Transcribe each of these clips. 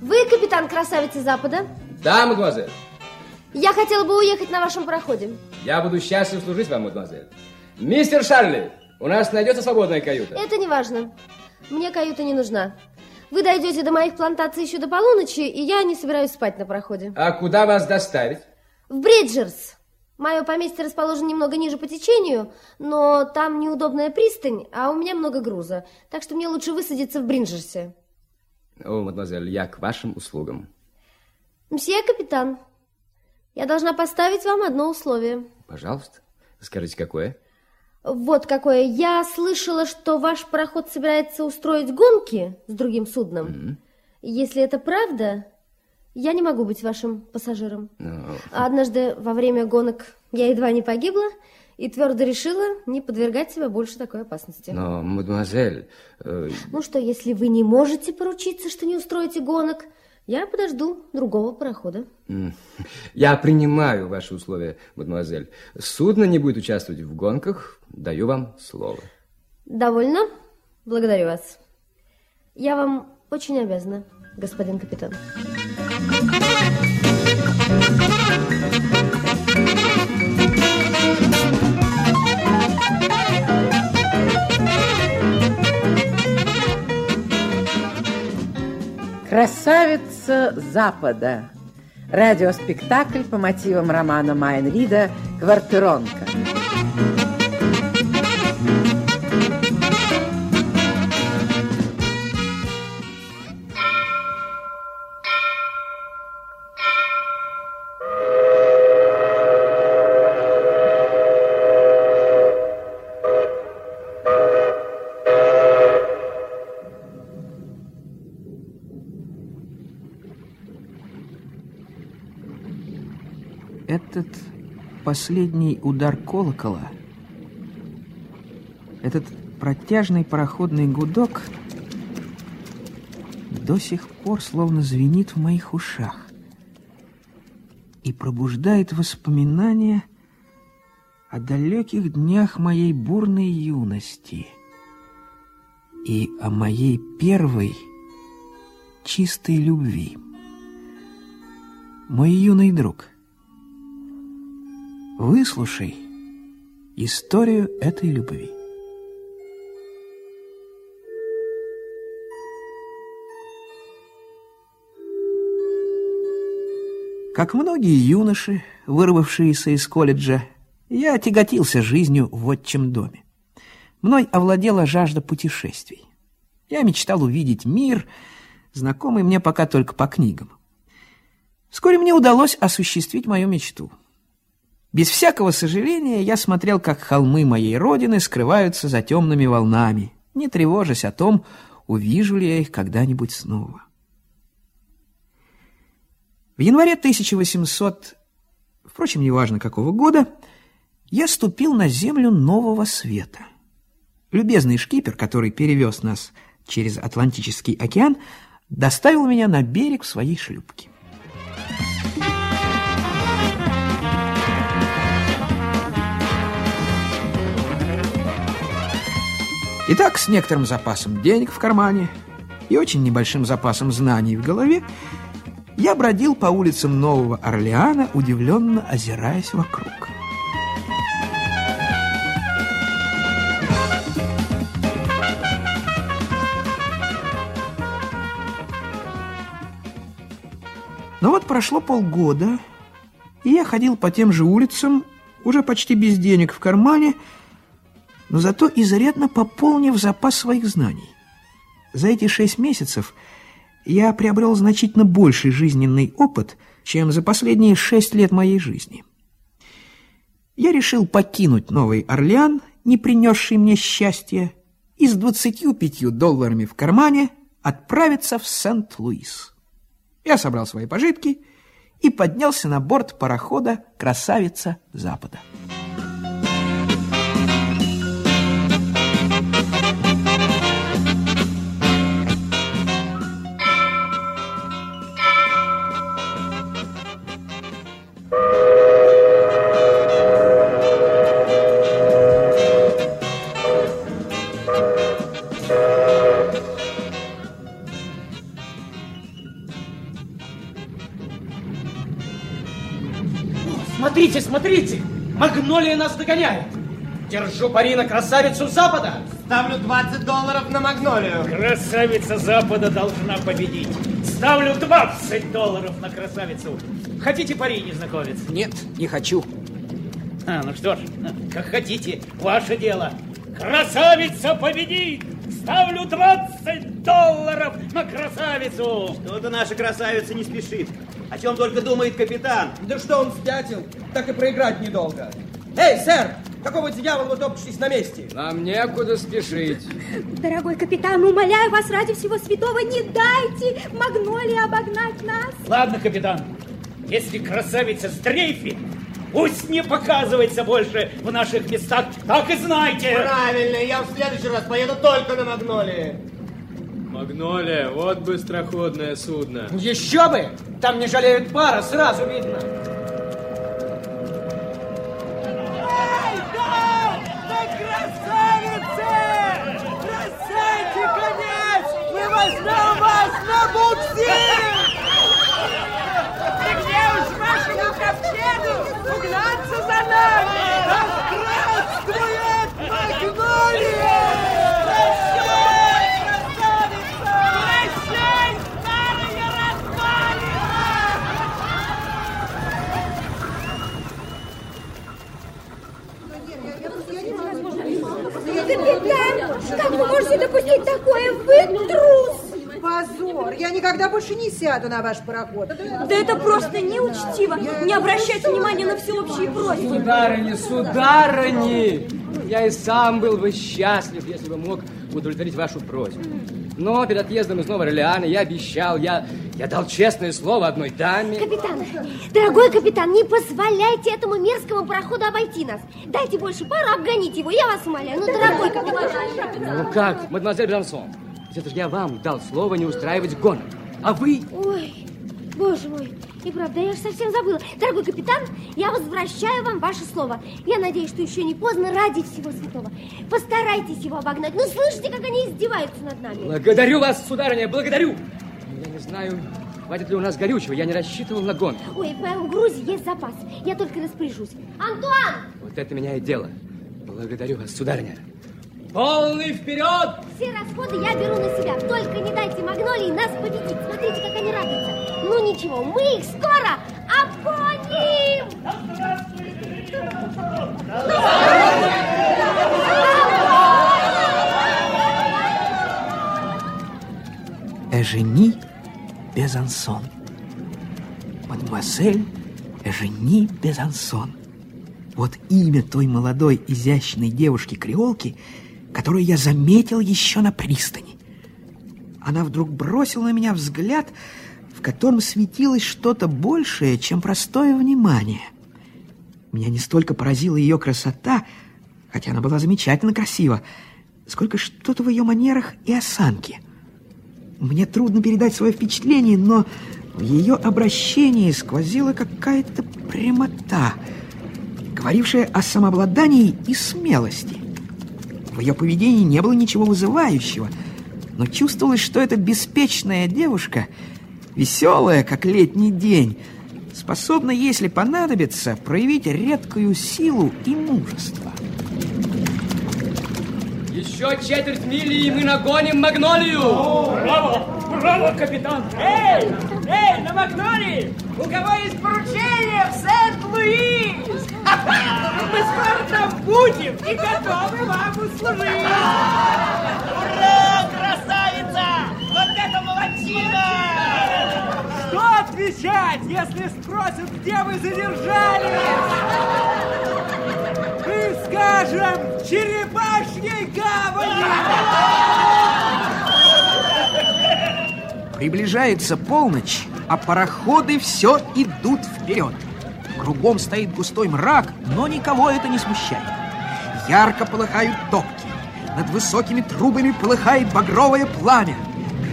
Вы капитан красавицы Запада? Да, мадемуазель. Я хотела бы уехать на вашем пароходе. Я буду счастлив служить вам, мадемуазель. Мистер Шарли, у нас найдется свободная каюта. Это не важно. Мне каюта не нужна. Вы дойдете до моих плантаций еще до полуночи, и я не собираюсь спать на проходе. А куда вас доставить? В Бриджерс. Мое поместье расположено немного ниже по течению, но там неудобная пристань, а у меня много груза. Так что мне лучше высадиться в Бриджерсе. О, мадемуазель, я к вашим услугам. Мсье капитан, я должна поставить вам одно условие. Пожалуйста. Скажите, какое? Вот какое. Я слышала, что ваш пароход собирается устроить гонки с другим судном. Mm -hmm. Если это правда, я не могу быть вашим пассажиром. No. А однажды во время гонок я едва не погибла и твердо решила не подвергать себя больше такой опасности. Но, мадемуазель... Э... Ну что, если вы не можете поручиться, что не устроите гонок, я подожду другого парохода. Я принимаю ваши условия, мадемуазель. Судно не будет участвовать в гонках. Даю вам слово. Довольно? Благодарю вас. Я вам очень обязана, господин капитан. Красавица Запада. Радиоспектакль по мотивам романа Майн Рида «Квартиронка». Последний удар колокола, этот протяжный пароходный гудок до сих пор словно звенит в моих ушах и пробуждает воспоминания о далеких днях моей бурной юности и о моей первой чистой любви. Мой юный друг — Выслушай историю этой любви. Как многие юноши, вырвавшиеся из колледжа, я тяготился жизнью в отчим доме. Мной овладела жажда путешествий. Я мечтал увидеть мир, знакомый мне пока только по книгам. Вскоре мне удалось осуществить мою мечту — без всякого сожаления я смотрел, как холмы моей родины скрываются за темными волнами, не тревожась о том, увижу ли я их когда-нибудь снова. В январе 1800, впрочем, неважно какого года, я ступил на землю нового света. Любезный шкипер, который перевез нас через Атлантический океан, доставил меня на берег в своей шлюпке. Итак, с некоторым запасом денег в кармане и очень небольшим запасом знаний в голове, я бродил по улицам Нового Орлеана, удивленно озираясь вокруг. Но вот прошло полгода, и я ходил по тем же улицам, уже почти без денег в кармане, но зато изрядно пополнив запас своих знаний. За эти шесть месяцев я приобрел значительно больший жизненный опыт, чем за последние шесть лет моей жизни. Я решил покинуть Новый Орлеан, не принесший мне счастья, и с двадцатью пятью долларами в кармане отправиться в Сент-Луис. Я собрал свои пожитки и поднялся на борт парохода «Красавица Запада». Смотрите, смотрите! Магнолия нас догоняет! Держу пари на красавицу Запада! Ставлю 20 долларов на Магнолию. Красавица Запада должна победить. Ставлю 20 долларов на красавицу. Хотите пари, незнакомец? Нет, не хочу. А, ну что ж, как хотите, ваше дело. Красавица победит! Ставлю 20 долларов на красавицу! Что-то наша красавица не спешит. О чем только думает капитан. Да что он спятил? Так и проиграть недолго. Эй, сэр, какого дьявола вы топчетесь на месте? Нам некуда спешить. Дорогой капитан, умоляю вас ради всего святого, не дайте Магнолии обогнать нас. Ладно, капитан, если красавица сдрейфит, пусть не показывается больше в наших местах, так и знайте. Правильно, я в следующий раз поеду только на Магнолии. Магнолия, вот быстроходное судно. Еще бы! Там не жалеют пара, сразу видно. Возьмем вас на буксир! И где уж вашему ковчегу угнаться за нами? Да здравствует Магнолия! Прощай, красавица! Прощай, старая развалина! Капитан, как вы можете допустить такое? Вы трус! Позор! Я никогда больше не сяду на ваш пароход. Да это просто неучтиво. Не обращать внимания на всеобщие просьбы. Сударыни, сударыни! Я и сам был бы счастлив, если бы мог удовлетворить вашу просьбу. Но перед отъездом из Нового Орлеана я обещал, я, я дал честное слово одной даме. Капитан, дорогой капитан, не позволяйте этому мерзкому пароходу обойти нас. Дайте больше пару, обгоните его, я вас умоляю. Ну, дорогой капитан. Ну как, мадемуазель Брансон, это же я вам дал слово не устраивать гонок. А вы... Ой, боже мой, и правда, я же совсем забыла. Дорогой капитан, я возвращаю вам ваше слово. Я надеюсь, что еще не поздно ради всего святого. Постарайтесь его обогнать. Ну, слышите, как они издеваются над нами? Благодарю вас, сударыня, благодарю. Я не знаю, хватит ли у нас горючего. Я не рассчитывал на гонку. Ой, в моем грузе есть запас. Я только распоряжусь. Антуан! Вот это меняет дело. Благодарю вас, сударыня. Полный вперед! Все расходы я беру на себя. Только не дайте Магнолии нас победить. Смотрите, как они радуются. Ну ничего, мы их скоро обгоним! Эжени Безансон. Мадемуазель Эжени Безансон. Вот имя той молодой, изящной девушки-креолки, которую я заметил еще на пристани. Она вдруг бросила на меня взгляд, в котором светилось что-то большее, чем простое внимание. Меня не столько поразила ее красота, хотя она была замечательно красива, сколько что-то в ее манерах и осанке. Мне трудно передать свое впечатление, но в ее обращении сквозила какая-то прямота, говорившая о самообладании и смелости. В ее поведении не было ничего вызывающего, но чувствовалось, что эта беспечная девушка, веселая, как летний день, способна, если понадобится, проявить редкую силу и мужество. Еще четверть мили, и мы нагоним Магнолию! Браво! Браво, капитан! Эй! Эй, на Магнолии! У кого есть поручение в Сент-Луис? Мы скоро там будем и готовы вам услужить! Ура, красавица! Вот это молодчина! Что отвечать, если спросят, где вы задержались? Мы скажем, в черепашьей гавани! Приближается полночь, а пароходы все идут вперед. Кругом стоит густой мрак, но никого это не смущает. Ярко полыхают топки. Над высокими трубами полыхает багровое пламя.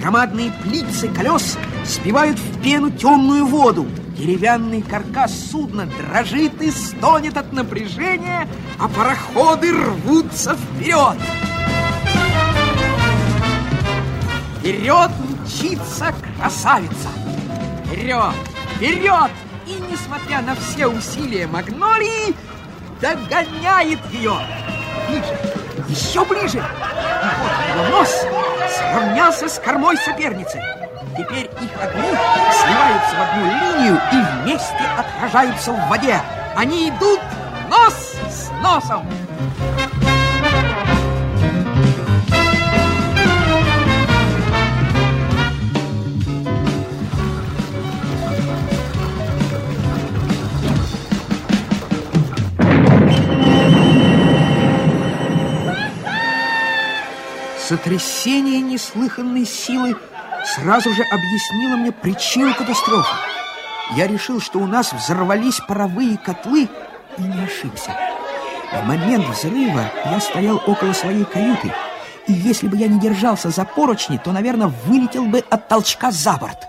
Громадные плицы колес сбивают в пену темную воду. Деревянный каркас судна дрожит и стонет от напряжения, а пароходы рвутся вперед. Вперед мчится красавица! Вперед! Вперед! Несмотря на все усилия Магнолии, догоняет ее. Ближе, еще ближе. И вот его нос сравнялся с кормой соперницы. Теперь их огни сливаются в одну линию и вместе отражаются в воде. Они идут нос с носом. Сотрясение неслыханной силы сразу же объяснило мне причину катастрофы. Я решил, что у нас взорвались паровые котлы, и не ошибся. В момент взрыва я стоял около своей каюты, и если бы я не держался за поручни, то, наверное, вылетел бы от толчка за борт.